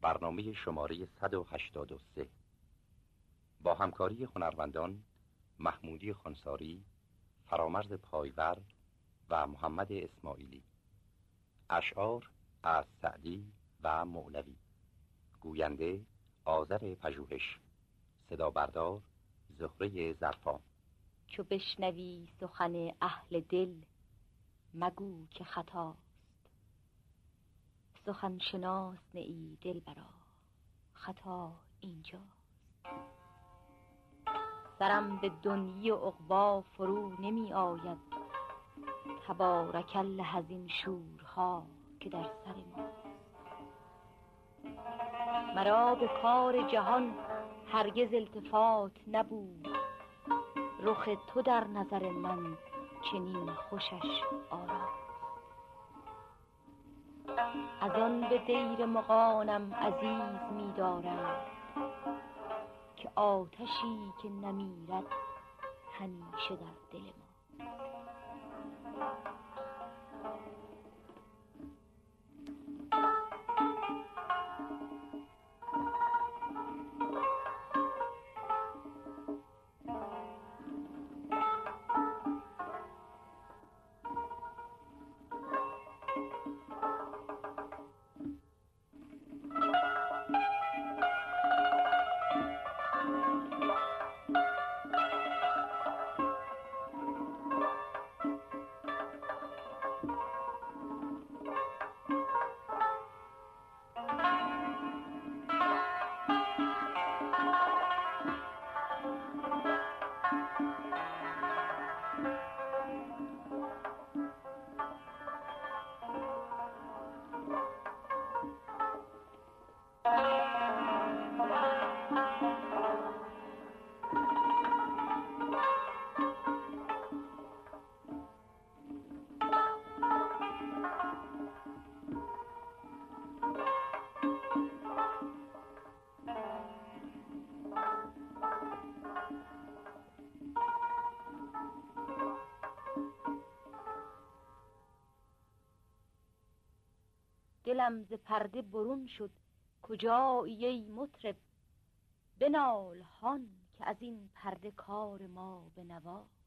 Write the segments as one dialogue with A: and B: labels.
A: برنامه شماره 183 با همکاری هنرمندان محمودی خانساری فرامرز پایور و محمد اسماعیلی. اشعار از سعدی و مولوی. گوینده آذر پژوهش. صدا بردار زهره زرفان
B: چو بشنوی سخن اهل دل مگو که خطاست سخن شناس ای دل برا. خطا اینجاست. سرم به دنیی و عقبا فرو نمی آید. تبارک الله از این شورها که در سر ماست مرا به کار جهان هرگز التفات نبود. رخ تو در نظر من چنین خوشش آراست از آن به دیر مقانم عزیز می که آتشی که نمیرد همیشه در دل ما. دلم ز پرده برون شد. کجایی ای مطرب؟ بنال هان که از این پرده کار ما به نواست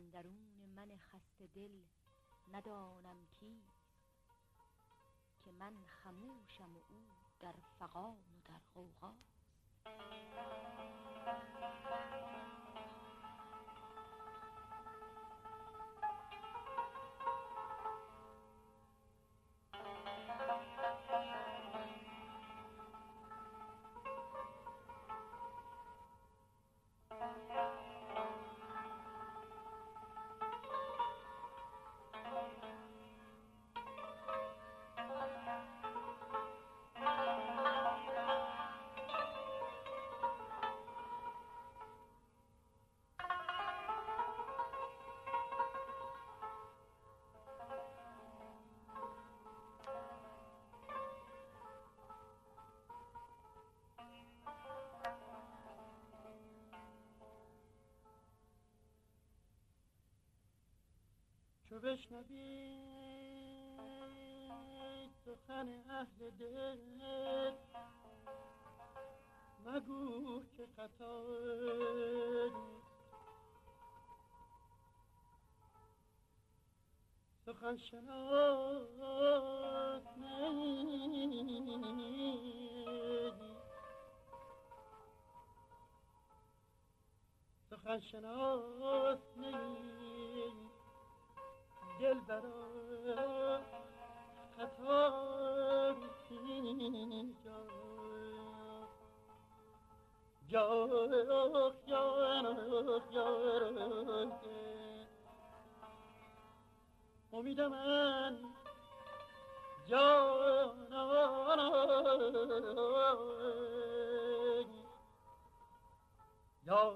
B: اندرون من خسته دل ندانم کی. که من خموشم و او در فغان و در غوغاست
C: چو بشنوی سخن اهل دل. مگو که خطا سخن شناس سخن شناس دل برا خطا اینجا جا امید من جانان یا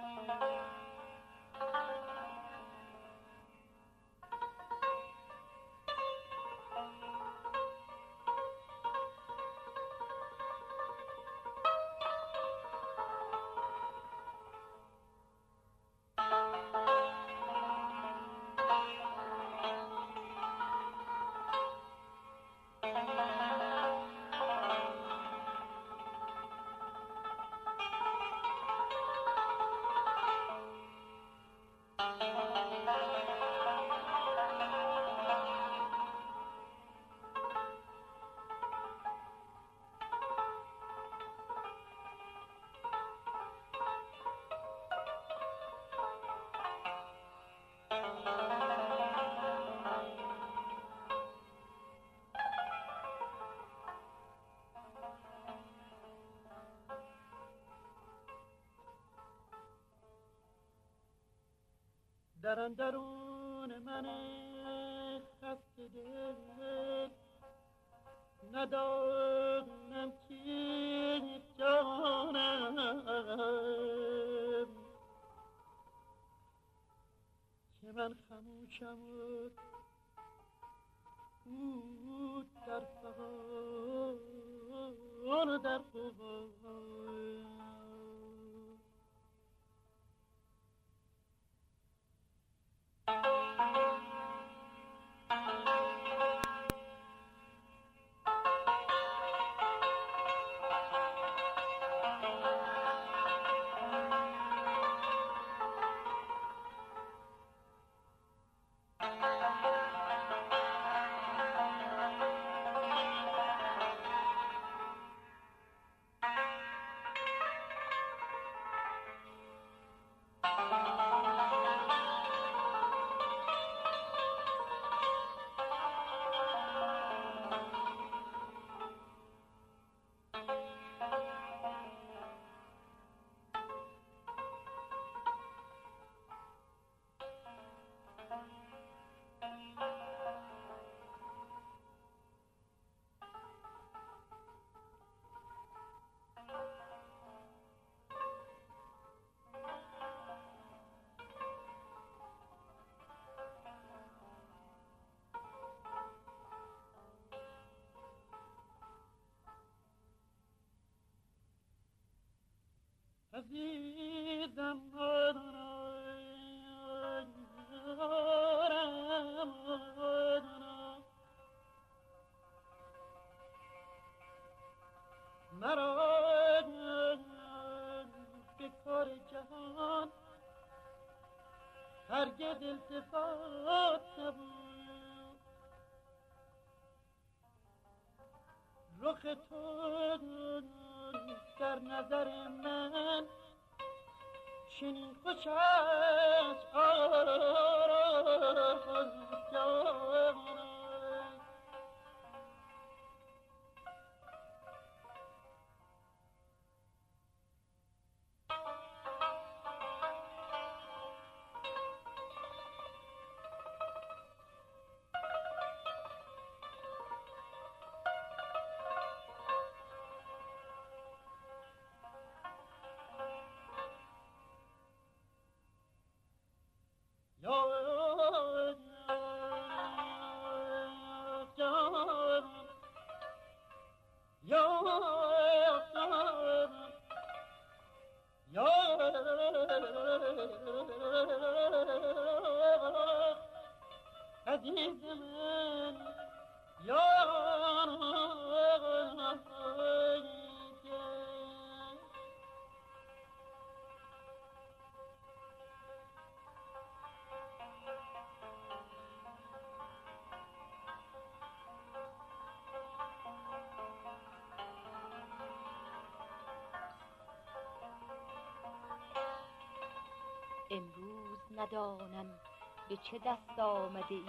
C: Música در اندرون من خسته دل ندانم کی جانم. که من خموشم و او در فغان در فغان. عزیزم مرا به جهان رخ تو در نظر من چنین خوش است.
B: امروز ندانم به چه دست آمده ای.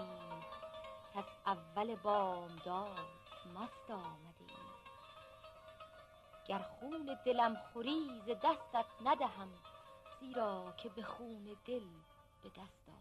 B: از اول بامداد مست آمده ای. گر خون دلم خوری ز دستت ندهم زیرا که به خون دل به دست آمده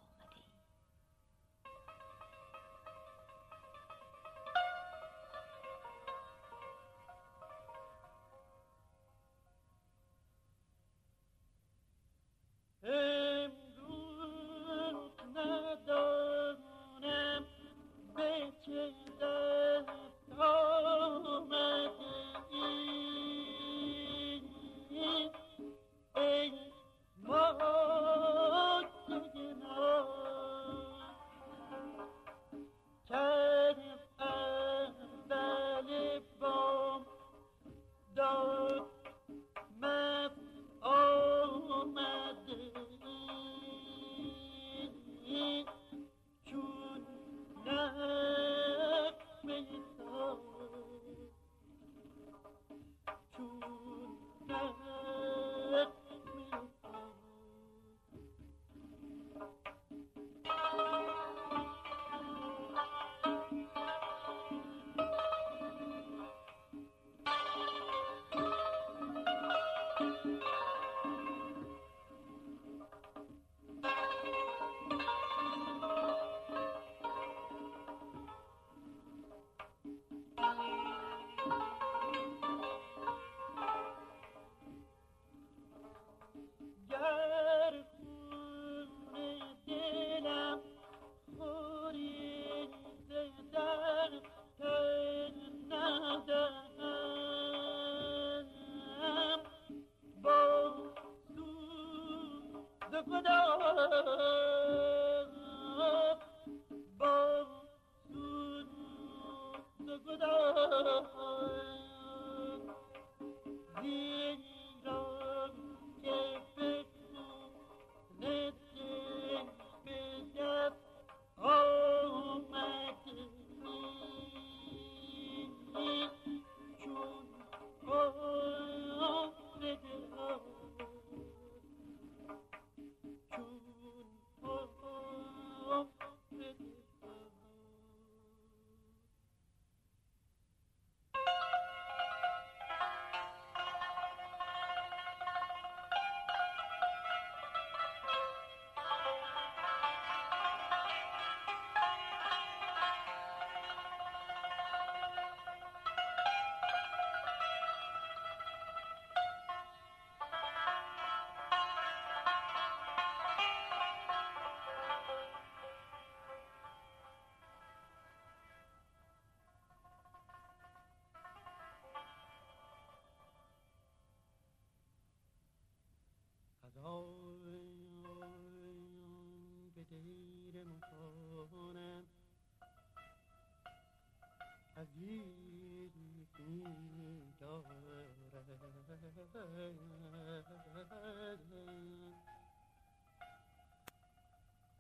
C: سوز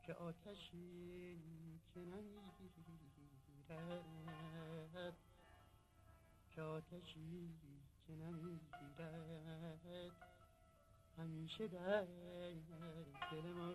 C: که آتشی که نمی‌گیرد که آتشی که نمی‌گیرد همیشه در دل ما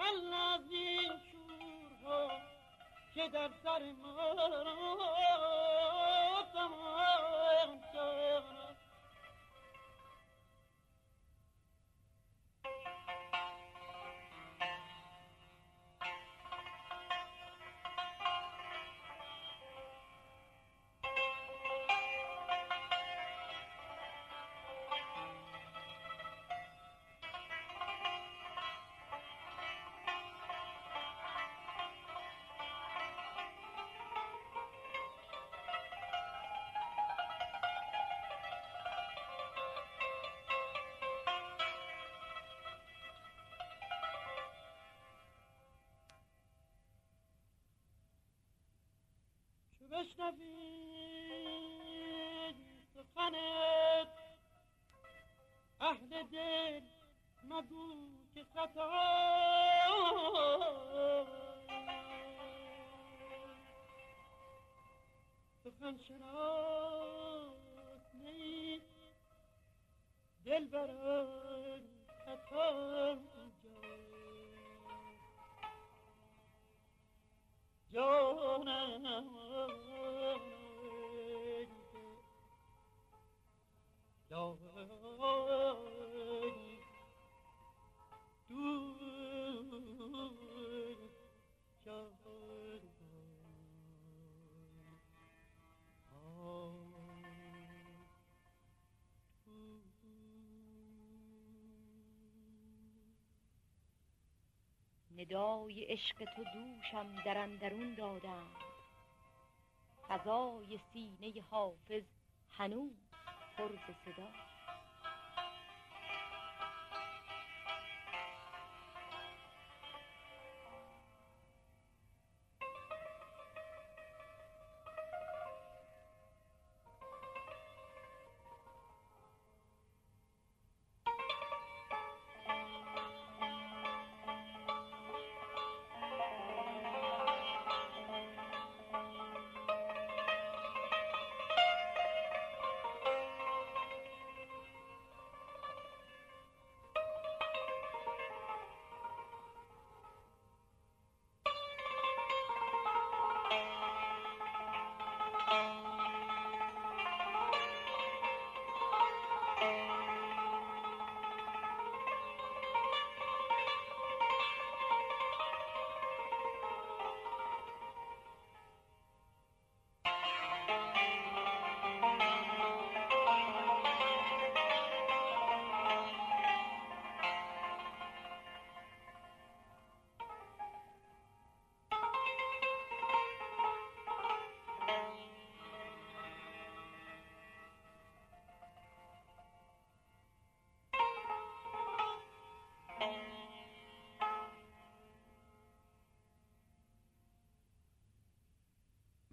C: کل از این شورها که در سر ما بشنوید سخن اهل دل مگو که خطا. سخن شناس نیست. دل برای خطا جانم.
B: ندای عشق تو دوشم در اندرون دادم. فضای سینه حافظ هنوز. پر ز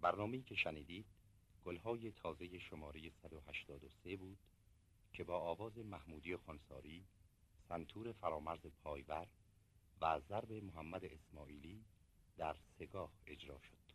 A: برنامه‌ای که شنیدید گلهای تازه شماره 183 بود که با آواز محمودی خانساری سنتور فرامرز پایور و ضرب محمد اسماعیلی در سگاه اجرا شد.